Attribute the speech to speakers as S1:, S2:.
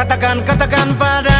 S1: Katakan, katakan pada